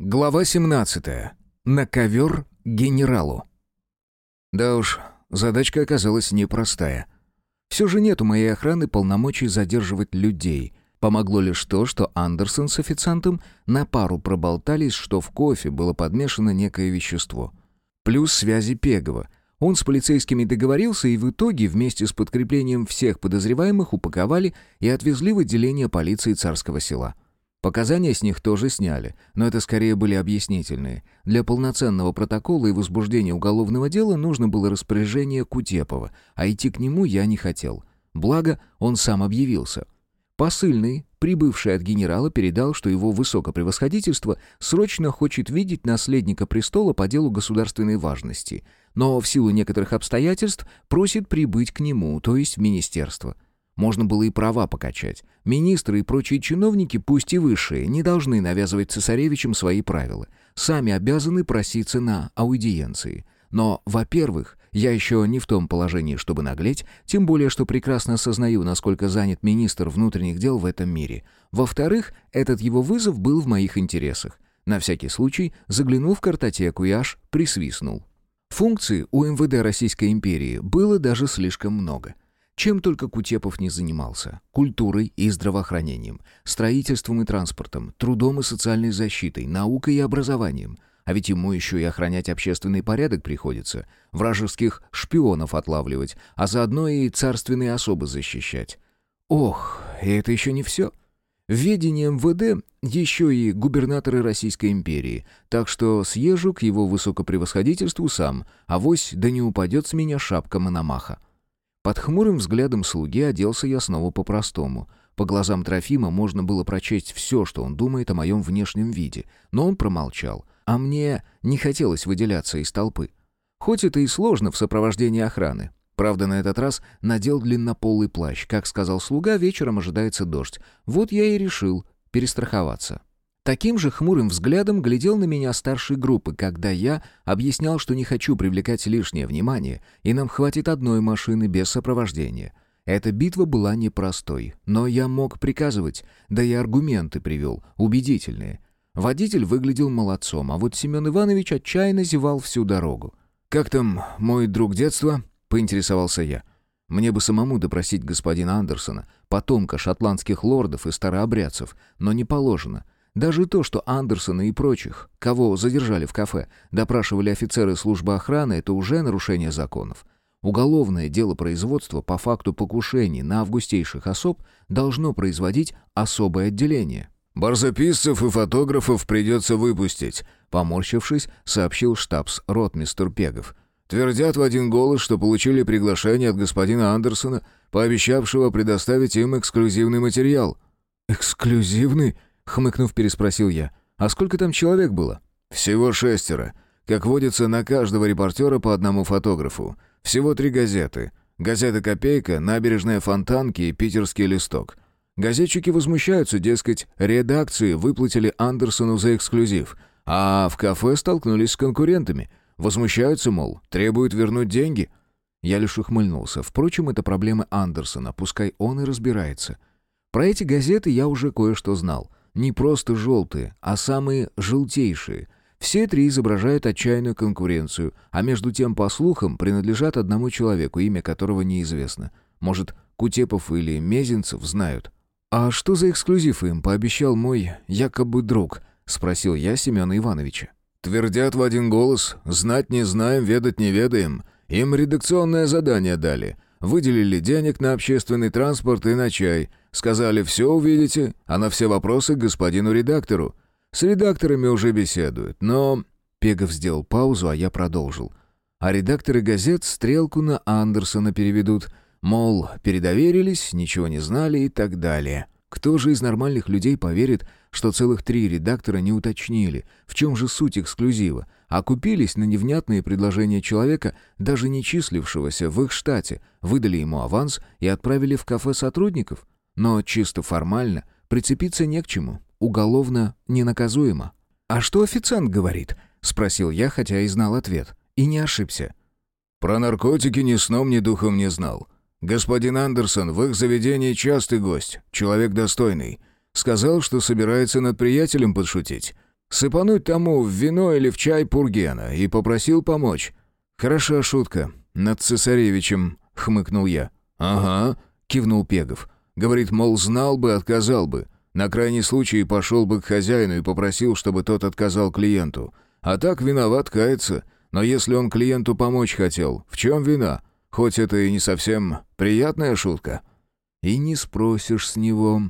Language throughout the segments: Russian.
Глава 17. На ковер генералу. Да уж, задачка оказалась непростая. Все же нет у моей охраны полномочий задерживать людей. Помогло лишь то, что Андерсон с официантом на пару проболтались, что в кофе было подмешано некое вещество. Плюс связи Пегова. Он с полицейскими договорился и в итоге вместе с подкреплением всех подозреваемых упаковали и отвезли в отделение полиции Царского села. Показания с них тоже сняли, но это скорее были объяснительные. Для полноценного протокола и возбуждения уголовного дела нужно было распоряжение Кутепова, а идти к нему я не хотел. Благо, он сам объявился. Посыльный, прибывший от генерала, передал, что его высокопревосходительство срочно хочет видеть наследника престола по делу государственной важности, но в силу некоторых обстоятельств просит прибыть к нему, то есть в министерство. Можно было и права покачать. Министры и прочие чиновники, пусть и высшие, не должны навязывать цесаревичам свои правила. Сами обязаны проситься на аудиенции. Но, во-первых, я еще не в том положении, чтобы наглеть, тем более, что прекрасно осознаю, насколько занят министр внутренних дел в этом мире. Во-вторых, этот его вызов был в моих интересах. На всякий случай заглянул в картотеку и аж присвистнул. Функций у МВД Российской империи было даже слишком много — чем только Кутепов не занимался. Культурой и здравоохранением, строительством и транспортом, трудом и социальной защитой, наукой и образованием. А ведь ему еще и охранять общественный порядок приходится, вражеских шпионов отлавливать, а заодно и царственные особы защищать. Ох, и это еще не все. В ведении МВД еще и губернаторы Российской империи, так что съезжу к его высокопревосходительству сам, а вось да не упадет с меня шапка Мономаха. Под хмурым взглядом слуги оделся я снова по-простому. По глазам Трофима можно было прочесть все, что он думает о моем внешнем виде, но он промолчал, а мне не хотелось выделяться из толпы. Хоть это и сложно в сопровождении охраны. Правда, на этот раз надел длиннополый плащ. Как сказал слуга, вечером ожидается дождь. Вот я и решил перестраховаться. Таким же хмурым взглядом глядел на меня старший группы, когда я объяснял, что не хочу привлекать лишнее внимание, и нам хватит одной машины без сопровождения. Эта битва была непростой, но я мог приказывать, да и аргументы привел, убедительные. Водитель выглядел молодцом, а вот Семен Иванович отчаянно зевал всю дорогу. «Как там мой друг детства?» — поинтересовался я. Мне бы самому допросить господина Андерсона, потомка шотландских лордов и старообрядцев, но не положено — даже то, что Андерсона и прочих, кого задержали в кафе, допрашивали офицеры службы охраны, это уже нарушение законов. Уголовное дело производства по факту покушений на августейших особ должно производить особое отделение. «Барзаписцев и фотографов придется выпустить», — поморщившись, сообщил штабс-ротмистер Пегов. «Твердят в один голос, что получили приглашение от господина Андерсона, пообещавшего предоставить им эксклюзивный материал». «Эксклюзивный?» Хмыкнув, переспросил я. «А сколько там человек было?» «Всего шестеро. Как водится, на каждого репортера по одному фотографу. Всего три газеты. Газета «Копейка», «Набережная Фонтанки» и «Питерский листок». Газетчики возмущаются, дескать, редакции выплатили Андерсону за эксклюзив, а в кафе столкнулись с конкурентами. Возмущаются, мол, требуют вернуть деньги. Я лишь ухмыльнулся. Впрочем, это проблемы Андерсона, пускай он и разбирается. Про эти газеты я уже кое-что знал. Не просто желтые, а самые желтейшие. Все три изображают отчаянную конкуренцию, а между тем, по слухам, принадлежат одному человеку, имя которого неизвестно. Может, Кутепов или Мезенцев знают. «А что за эксклюзив им пообещал мой якобы друг?» — спросил я Семена Ивановича. «Твердят в один голос, знать не знаем, ведать не ведаем. Им редакционное задание дали. Выделили денег на общественный транспорт и на чай. Сказали, все увидите, а на все вопросы к господину редактору. С редакторами уже беседуют, но...» Пегов сделал паузу, а я продолжил. А редакторы газет стрелку на Андерсона переведут. Мол, передоверились, ничего не знали и так далее. Кто же из нормальных людей поверит, что целых три редактора не уточнили, в чем же суть эксклюзива, а купились на невнятные предложения человека, даже не числившегося в их штате, выдали ему аванс и отправили в кафе сотрудников? Но чисто формально прицепиться не к чему, уголовно ненаказуемо. «А что официант говорит?» — спросил я, хотя и знал ответ. И не ошибся. «Про наркотики ни сном, ни духом не знал. Господин Андерсон в их заведении частый гость, человек достойный. Сказал, что собирается над приятелем подшутить. Сыпануть тому в вино или в чай пургена и попросил помочь. «Хороша шутка. Над цесаревичем», — хмыкнул я. «Ага», — кивнул Пегов. «Говорит, мол, знал бы, отказал бы. На крайний случай пошел бы к хозяину и попросил, чтобы тот отказал клиенту. А так виноват, кается. Но если он клиенту помочь хотел, в чем вина? Хоть это и не совсем приятная шутка». «И не спросишь с него».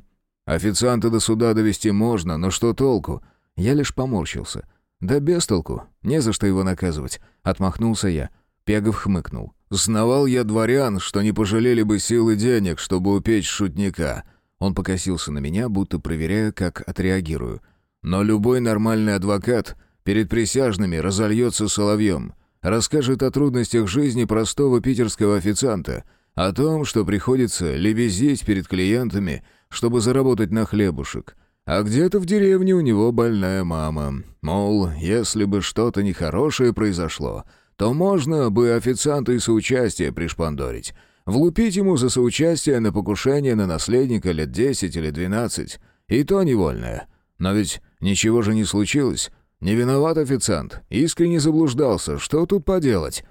«Официанта до суда довести можно, но что толку?» Я лишь поморщился. «Да без толку. Не за что его наказывать», — отмахнулся я. Пегов хмыкнул. «Знавал я дворян, что не пожалели бы сил и денег, чтобы упечь шутника». Он покосился на меня, будто проверяя, как отреагирую. «Но любой нормальный адвокат перед присяжными разольется соловьем, расскажет о трудностях жизни простого питерского официанта, о том, что приходится лебезить перед клиентами, чтобы заработать на хлебушек, а где-то в деревне у него больная мама. Мол, если бы что-то нехорошее произошло, то можно бы официанта и соучастие пришпандорить. Влупить ему за соучастие на покушение на наследника лет 10 или 12. И то невольное. Но ведь ничего же не случилось. Не виноват официант. Искренне заблуждался. Что тут поделать?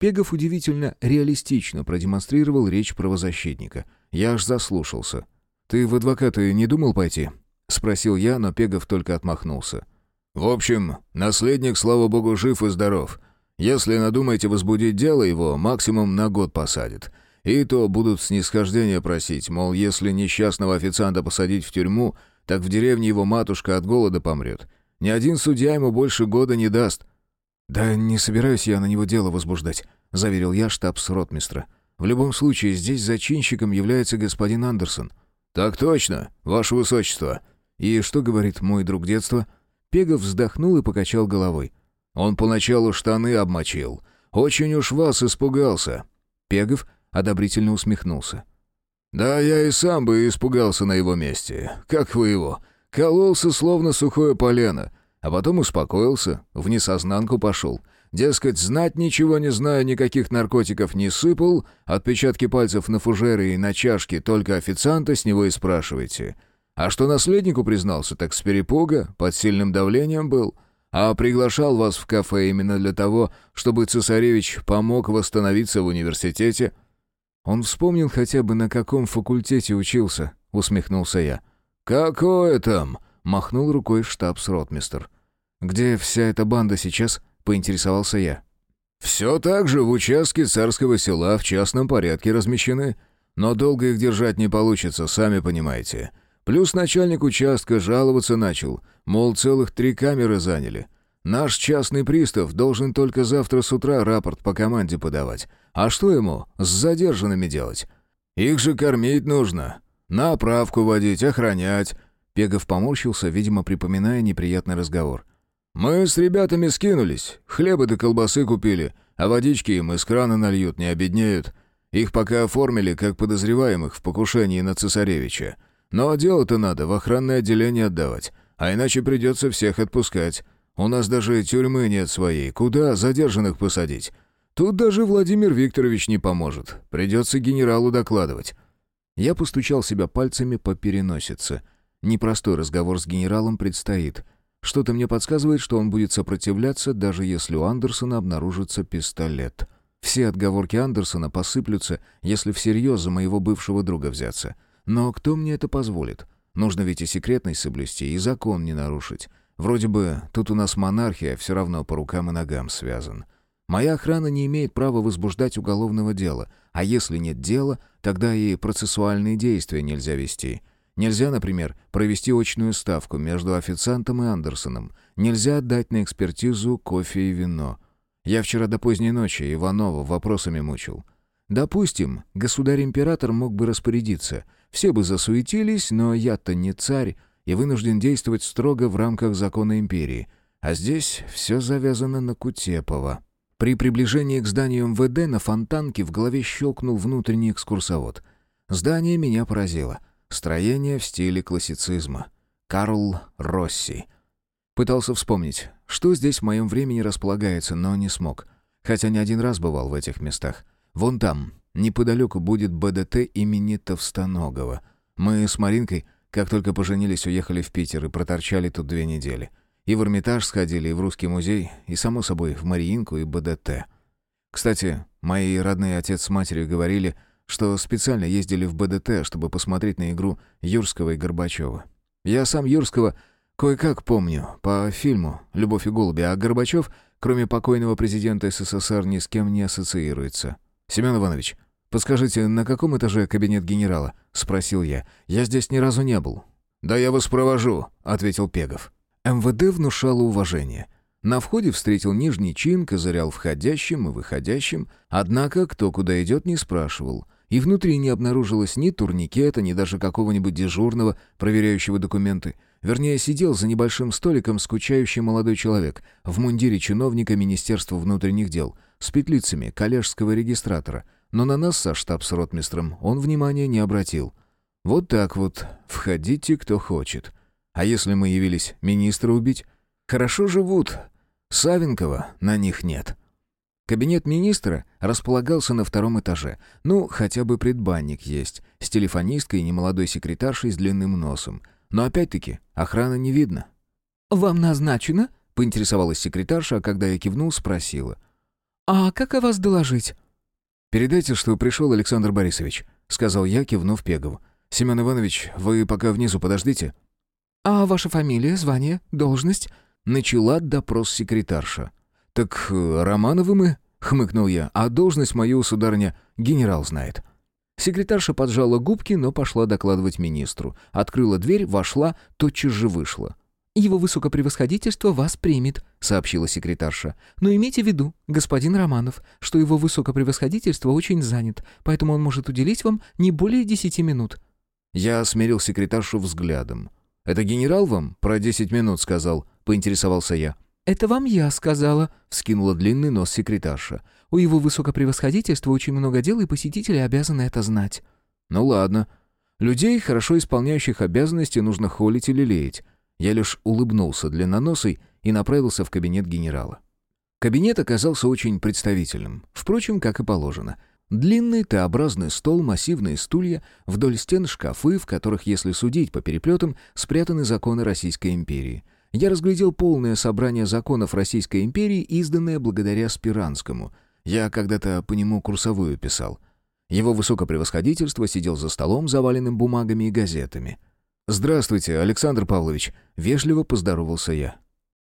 Пегов удивительно реалистично продемонстрировал речь правозащитника. Я аж заслушался. «Ты в адвокаты не думал пойти?» — спросил я, но Пегов только отмахнулся. «В общем, наследник, слава богу, жив и здоров. Если надумаете возбудить дело, его максимум на год посадят. И то будут снисхождения просить, мол, если несчастного официанта посадить в тюрьму, так в деревне его матушка от голода помрет. Ни один судья ему больше года не даст». «Да не собираюсь я на него дело возбуждать», — заверил я штабс-ротмистра. «В любом случае, здесь зачинщиком является господин Андерсон». «Так точно, ваше высочество», «И что говорит мой друг детства?» Пегов вздохнул и покачал головой. «Он поначалу штаны обмочил. Очень уж вас испугался». Пегов одобрительно усмехнулся. «Да я и сам бы испугался на его месте. Как вы его? Кололся, словно сухое полено. А потом успокоился, в несознанку пошел. Дескать, знать ничего не знаю, никаких наркотиков не сыпал, отпечатки пальцев на фужере и на чашке только официанта с него и спрашивайте. А что наследнику признался, так с перепуга, под сильным давлением был. А приглашал вас в кафе именно для того, чтобы цесаревич помог восстановиться в университете». «Он вспомнил хотя бы, на каком факультете учился», — усмехнулся я. «Какое там?» — махнул рукой штабс-ротмистер. «Где вся эта банда сейчас?» — поинтересовался я. «Все так же в участке царского села в частном порядке размещены. Но долго их держать не получится, сами понимаете. Плюс начальник участка жаловаться начал, мол, целых три камеры заняли. Наш частный пристав должен только завтра с утра рапорт по команде подавать. А что ему с задержанными делать? Их же кормить нужно. На оправку водить, охранять. Пегов поморщился, видимо, припоминая неприятный разговор. «Мы с ребятами скинулись, хлеба да колбасы купили, а водички им из крана нальют, не обеднеют. Их пока оформили как подозреваемых в покушении на цесаревича. Но дело-то надо в охранное отделение отдавать, а иначе придется всех отпускать. У нас даже тюрьмы нет своей, куда задержанных посадить? Тут даже Владимир Викторович не поможет, придется генералу докладывать». Я постучал себя пальцами по переносице. Непростой разговор с генералом предстоит. Что-то мне подсказывает, что он будет сопротивляться, даже если у Андерсона обнаружится пистолет. Все отговорки Андерсона посыплются, если всерьез за моего бывшего друга взяться. Но кто мне это позволит? Нужно ведь и секретность соблюсти, и закон не нарушить. Вроде бы тут у нас монархия, все равно по рукам и ногам связан. Моя охрана не имеет права возбуждать уголовного дела, а если нет дела, тогда и процессуальные действия нельзя вести. Нельзя, например, провести очную ставку между официантом и Андерсоном. Нельзя отдать на экспертизу кофе и вино. Я вчера до поздней ночи Иванова вопросами мучил. Допустим, государь-император мог бы распорядиться — все бы засуетились, но я-то не царь и вынужден действовать строго в рамках закона империи. А здесь все завязано на Кутепова. При приближении к зданию МВД на фонтанке в голове щелкнул внутренний экскурсовод. Здание меня поразило. Строение в стиле классицизма. Карл Росси. Пытался вспомнить, что здесь в моем времени располагается, но не смог. Хотя не один раз бывал в этих местах. Вон там, Неподалеку будет БДТ имени Товстоногова. Мы с Маринкой, как только поженились, уехали в Питер и проторчали тут две недели. И в Эрмитаж сходили, и в Русский музей, и, само собой, в Мариинку и БДТ. Кстати, мои родные отец с матерью говорили, что специально ездили в БДТ, чтобы посмотреть на игру Юрского и Горбачева. Я сам Юрского кое-как помню по фильму «Любовь и голуби», а Горбачев, кроме покойного президента СССР, ни с кем не ассоциируется. «Семен Иванович, подскажите, на каком этаже кабинет генерала?» — спросил я. «Я здесь ни разу не был». «Да я вас провожу», — ответил Пегов. МВД внушало уважение. На входе встретил нижний чин, козырял входящим и выходящим, однако кто куда идет не спрашивал. И внутри не обнаружилось ни турникета, ни даже какого-нибудь дежурного, проверяющего документы. Вернее, сидел за небольшим столиком скучающий молодой человек в мундире чиновника Министерства внутренних дел с петлицами коллежского регистратора, но на нас со штабс-ротмистром он внимания не обратил. Вот так вот, входите кто хочет. А если мы явились министра убить? Хорошо живут. Савенкова на них нет. Кабинет министра располагался на втором этаже. Ну, хотя бы предбанник есть, с телефонисткой и немолодой секретаршей с длинным носом. Но опять-таки, охраны не видно. «Вам назначено?» — поинтересовалась секретарша, а когда я кивнул, спросила. «А как о вас доложить?» «Передайте, что пришел Александр Борисович», — сказал я, кивнув Пегову. «Семен Иванович, вы пока внизу подождите». «А ваша фамилия, звание, должность?» Начала допрос секретарша. «Так э, Романовы мы?» — хмыкнул я. «А должность мою, сударыня, генерал знает». Секретарша поджала губки, но пошла докладывать министру. Открыла дверь, вошла, тотчас же вышла. «Его высокопревосходительство вас примет», — сообщила секретарша. «Но имейте в виду, господин Романов, что его высокопревосходительство очень занят, поэтому он может уделить вам не более десяти минут». Я смерил секретаршу взглядом. «Это генерал вам про десять минут сказал?» — поинтересовался я. «Это вам я сказала», — вскинула длинный нос секретарша. «У его высокопревосходительства очень много дел, и посетители обязаны это знать». «Ну ладно. Людей, хорошо исполняющих обязанности, нужно холить или леять». Я лишь улыбнулся длинноносой и направился в кабинет генерала. Кабинет оказался очень представительным, впрочем, как и положено — Длинный Т-образный стол, массивные стулья, вдоль стен шкафы, в которых, если судить по переплетам, спрятаны законы Российской империи. Я разглядел полное собрание законов Российской империи, изданное благодаря Спиранскому. Я когда-то по нему курсовую писал. Его высокопревосходительство сидел за столом, заваленным бумагами и газетами. «Здравствуйте, Александр Павлович», — вежливо поздоровался я.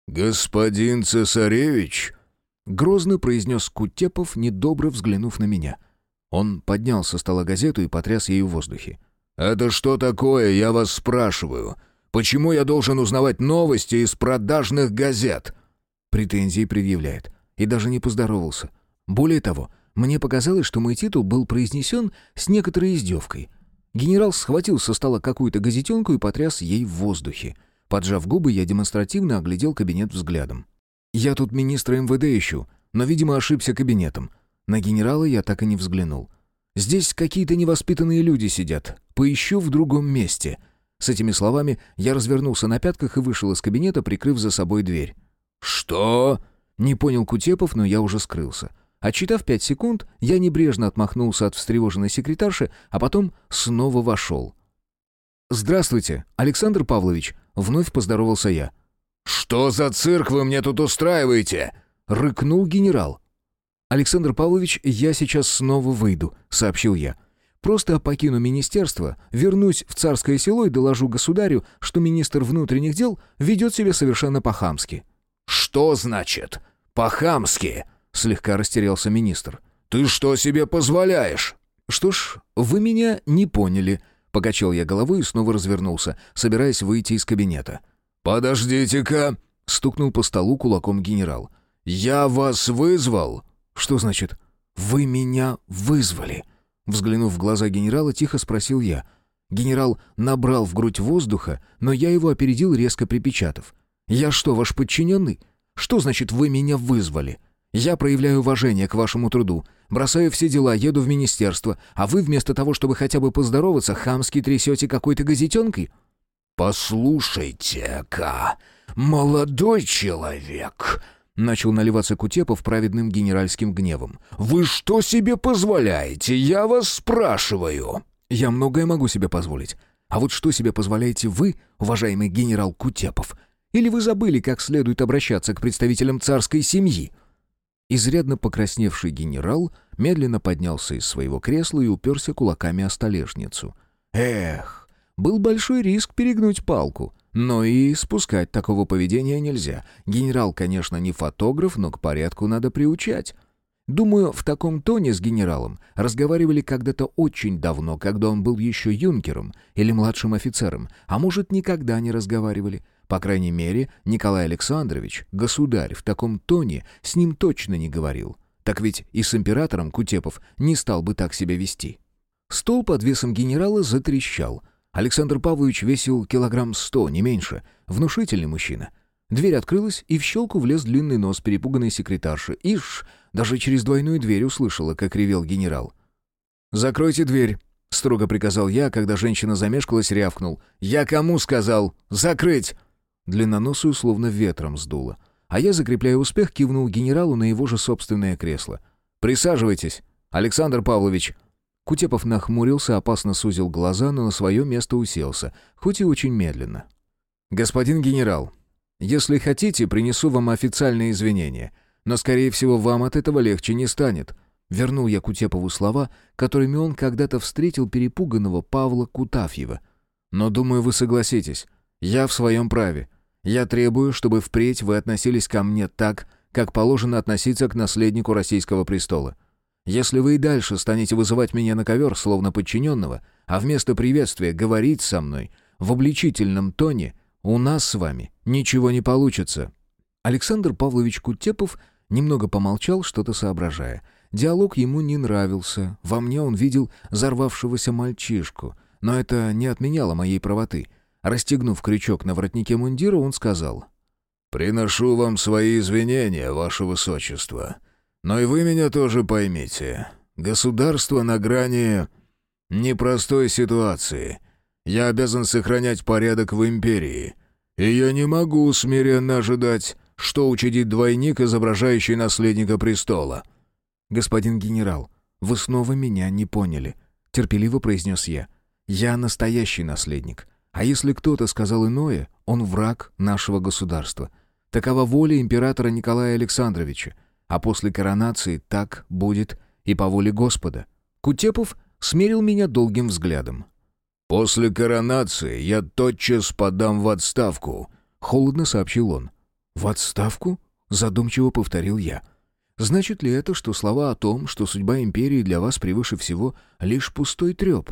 «Господин цесаревич», — грозно произнес Кутепов, недобро взглянув на меня — он поднял со стола газету и потряс ею в воздухе. «Это что такое, я вас спрашиваю? Почему я должен узнавать новости из продажных газет?» Претензии предъявляет. И даже не поздоровался. Более того, мне показалось, что мой титул был произнесен с некоторой издевкой. Генерал схватил со стола какую-то газетенку и потряс ей в воздухе. Поджав губы, я демонстративно оглядел кабинет взглядом. «Я тут министра МВД ищу, но, видимо, ошибся кабинетом. На генерала я так и не взглянул. «Здесь какие-то невоспитанные люди сидят. Поищу в другом месте». С этими словами я развернулся на пятках и вышел из кабинета, прикрыв за собой дверь. «Что?» Не понял Кутепов, но я уже скрылся. Отчитав пять секунд, я небрежно отмахнулся от встревоженной секретарши, а потом снова вошел. «Здравствуйте, Александр Павлович», — вновь поздоровался я. «Что за цирк вы мне тут устраиваете?» — рыкнул генерал. «Александр Павлович, я сейчас снова выйду», — сообщил я. «Просто покину министерство, вернусь в царское село и доложу государю, что министр внутренних дел ведет себя совершенно по-хамски». «Что значит «по-хамски»?» — слегка растерялся министр. «Ты что себе позволяешь?» «Что ж, вы меня не поняли», — покачал я головой и снова развернулся, собираясь выйти из кабинета. «Подождите-ка», — стукнул по столу кулаком генерал. «Я вас вызвал?» «Что значит «вы меня вызвали»?» Взглянув в глаза генерала, тихо спросил я. Генерал набрал в грудь воздуха, но я его опередил, резко припечатав. «Я что, ваш подчиненный? Что значит «вы меня вызвали»?» Я проявляю уважение к вашему труду, бросаю все дела, еду в министерство, а вы вместо того, чтобы хотя бы поздороваться, хамски трясете какой-то газетенкой?» «Послушайте-ка, молодой человек!» Начал наливаться Кутепов праведным генеральским гневом. «Вы что себе позволяете? Я вас спрашиваю!» «Я многое могу себе позволить. А вот что себе позволяете вы, уважаемый генерал Кутепов?» Или вы забыли, как следует обращаться к представителям царской семьи?» Изрядно покрасневший генерал медленно поднялся из своего кресла и уперся кулаками о столешницу. «Эх, был большой риск перегнуть палку, но и спускать такого поведения нельзя. Генерал, конечно, не фотограф, но к порядку надо приучать. Думаю, в таком тоне с генералом разговаривали когда-то очень давно, когда он был еще юнкером или младшим офицером, а может, никогда не разговаривали. По крайней мере, Николай Александрович, государь, в таком тоне с ним точно не говорил. Так ведь и с императором Кутепов не стал бы так себя вести. Стол под весом генерала затрещал. Александр Павлович весил килограмм сто, не меньше. Внушительный мужчина. Дверь открылась, и в щелку влез длинный нос перепуганной секретарши. Ишь, даже через двойную дверь услышала, как ревел генерал. «Закройте дверь», — строго приказал я, когда женщина замешкалась, рявкнул. «Я кому сказал? Закрыть!» Длинноносую словно ветром сдуло. А я, закрепляя успех, кивнул генералу на его же собственное кресло. «Присаживайтесь, Александр Павлович». Кутепов нахмурился, опасно сузил глаза, но на свое место уселся, хоть и очень медленно. «Господин генерал, если хотите, принесу вам официальные извинения, но, скорее всего, вам от этого легче не станет». Вернул я Кутепову слова, которыми он когда-то встретил перепуганного Павла Кутафьева. «Но, думаю, вы согласитесь, я в своем праве. Я требую, чтобы впредь вы относились ко мне так, как положено относиться к наследнику российского престола. Если вы и дальше станете вызывать меня на ковер, словно подчиненного, а вместо приветствия говорить со мной в обличительном тоне, у нас с вами ничего не получится». Александр Павлович Кутепов немного помолчал, что-то соображая. Диалог ему не нравился, во мне он видел взорвавшегося мальчишку, но это не отменяло моей правоты — Расстегнув крючок на воротнике мундира, он сказал. «Приношу вам свои извинения, ваше высочество. Но и вы меня тоже поймите. Государство на грани непростой ситуации. Я обязан сохранять порядок в империи. И я не могу смиренно ожидать, что учудит двойник, изображающий наследника престола». «Господин генерал, вы снова меня не поняли», — терпеливо произнес я. «Я настоящий наследник. А если кто-то сказал иное, он враг нашего государства. Такова воля императора Николая Александровича. А после коронации так будет и по воле Господа. Кутепов смерил меня долгим взглядом. «После коронации я тотчас подам в отставку», — холодно сообщил он. «В отставку?» — задумчиво повторил я. «Значит ли это, что слова о том, что судьба империи для вас превыше всего, лишь пустой треп?»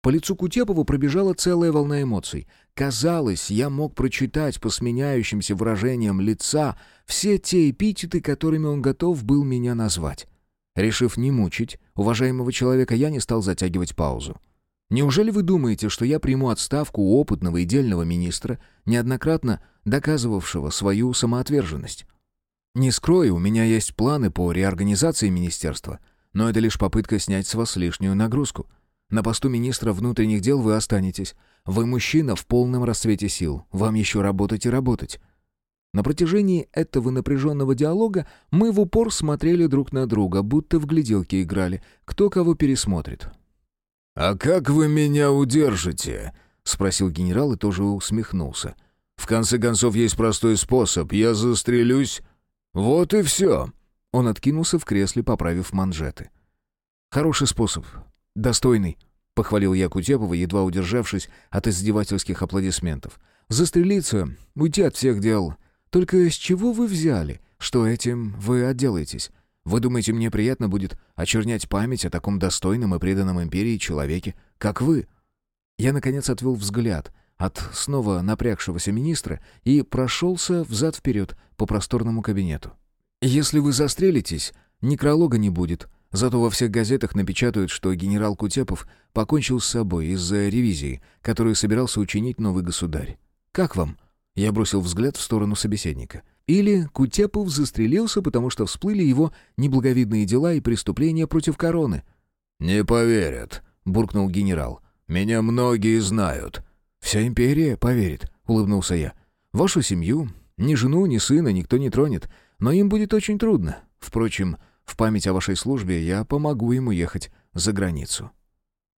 По лицу Кутепова пробежала целая волна эмоций. Казалось, я мог прочитать по сменяющимся выражениям лица все те эпитеты, которыми он готов был меня назвать. Решив не мучить уважаемого человека, я не стал затягивать паузу. Неужели вы думаете, что я приму отставку у опытного и дельного министра, неоднократно доказывавшего свою самоотверженность? Не скрою, у меня есть планы по реорганизации министерства, но это лишь попытка снять с вас лишнюю нагрузку — на посту министра внутренних дел вы останетесь. Вы мужчина в полном расцвете сил. Вам еще работать и работать». На протяжении этого напряженного диалога мы в упор смотрели друг на друга, будто в гляделки играли. Кто кого пересмотрит. «А как вы меня удержите?» — спросил генерал и тоже усмехнулся. «В конце концов, есть простой способ. Я застрелюсь. Вот и все». Он откинулся в кресле, поправив манжеты. «Хороший способ. «Достойный», — похвалил я Кутепова, едва удержавшись от издевательских аплодисментов. «Застрелиться, уйти от всех дел. Только с чего вы взяли, что этим вы отделаетесь? Вы думаете, мне приятно будет очернять память о таком достойном и преданном империи человеке, как вы?» Я, наконец, отвел взгляд от снова напрягшегося министра и прошелся взад-вперед по просторному кабинету. «Если вы застрелитесь, некролога не будет», Зато во всех газетах напечатают, что генерал Кутепов покончил с собой из-за ревизии, которую собирался учинить новый государь. Как вам? Я бросил взгляд в сторону собеседника. Или Кутепов застрелился, потому что всплыли его неблаговидные дела и преступления против короны. «Не поверят», — буркнул генерал. «Меня многие знают». «Вся империя поверит», — улыбнулся я. «Вашу семью, ни жену, ни сына никто не тронет, но им будет очень трудно. Впрочем, в память о вашей службе я помогу ему ехать за границу».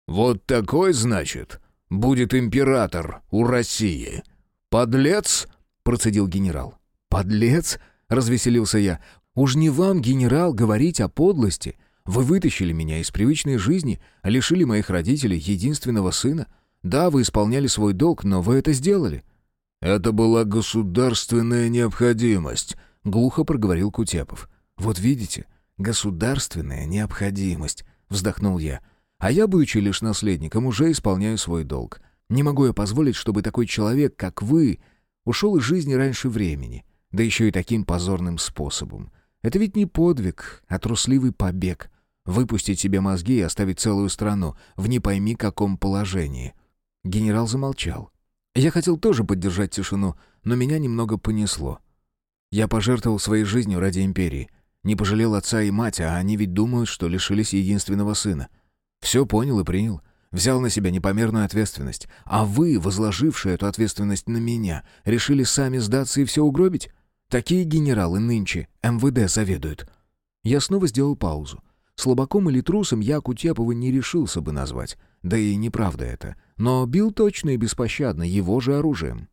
«Вот такой, значит, будет император у России. Подлец?» процедил генерал. «Подлец!» — развеселился я. «Уж не вам, генерал, говорить о подлости. Вы вытащили меня из привычной жизни, лишили моих родителей единственного сына. Да, вы исполняли свой долг, но вы это сделали». «Это была государственная необходимость», — глухо проговорил Кутепов. «Вот видите, государственная необходимость», — вздохнул я. «А я, будучи лишь наследником, уже исполняю свой долг. Не могу я позволить, чтобы такой человек, как вы, ушел из жизни раньше времени, да еще и таким позорным способом. Это ведь не подвиг, а трусливый побег. Выпустить себе мозги и оставить целую страну в не пойми каком положении». Генерал замолчал. Я хотел тоже поддержать тишину, но меня немного понесло. Я пожертвовал своей жизнью ради империи. Не пожалел отца и мать, а они ведь думают, что лишились единственного сына. Все понял и принял. Взял на себя непомерную ответственность. А вы, возложившие эту ответственность на меня, решили сами сдаться и все угробить? Такие генералы нынче МВД заведуют. Я снова сделал паузу. Слабаком или трусом я Кутепова не решился бы назвать. Да и неправда это. Но бил точно и беспощадно, его же оружием.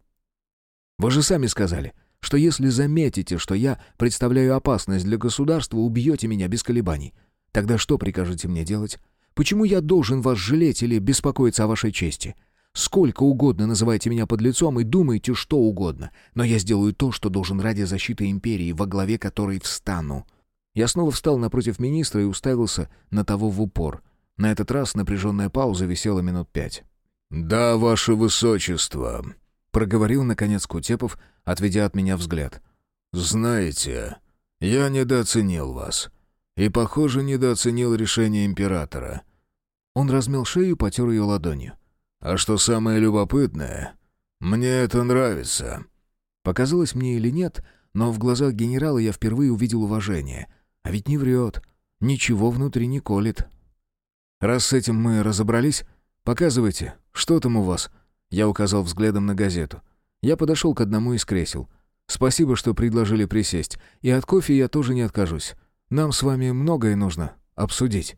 Вы же сами сказали, что если заметите, что я представляю опасность для государства, убьете меня без колебаний. Тогда что прикажете мне делать? Почему я должен вас жалеть или беспокоиться о вашей чести? Сколько угодно называйте меня подлецом и думайте что угодно, но я сделаю то, что должен ради защиты империи, во главе которой встану». Я снова встал напротив министра и уставился на того в упор. На этот раз напряженная пауза висела минут пять. «Да, ваше высочество», — проговорил, наконец, Кутепов, отведя от меня взгляд. «Знаете, я недооценил вас. И, похоже, недооценил решение императора». Он размял шею и потер ее ладонью. «А что самое любопытное, мне это нравится». Показалось мне или нет, но в глазах генерала я впервые увидел уважение. А ведь не врет. Ничего внутри не колет. «Раз с этим мы разобрались, показывайте, что там у вас?» Я указал взглядом на газету. Я подошел к одному из кресел. «Спасибо, что предложили присесть. И от кофе я тоже не откажусь. Нам с вами многое нужно обсудить».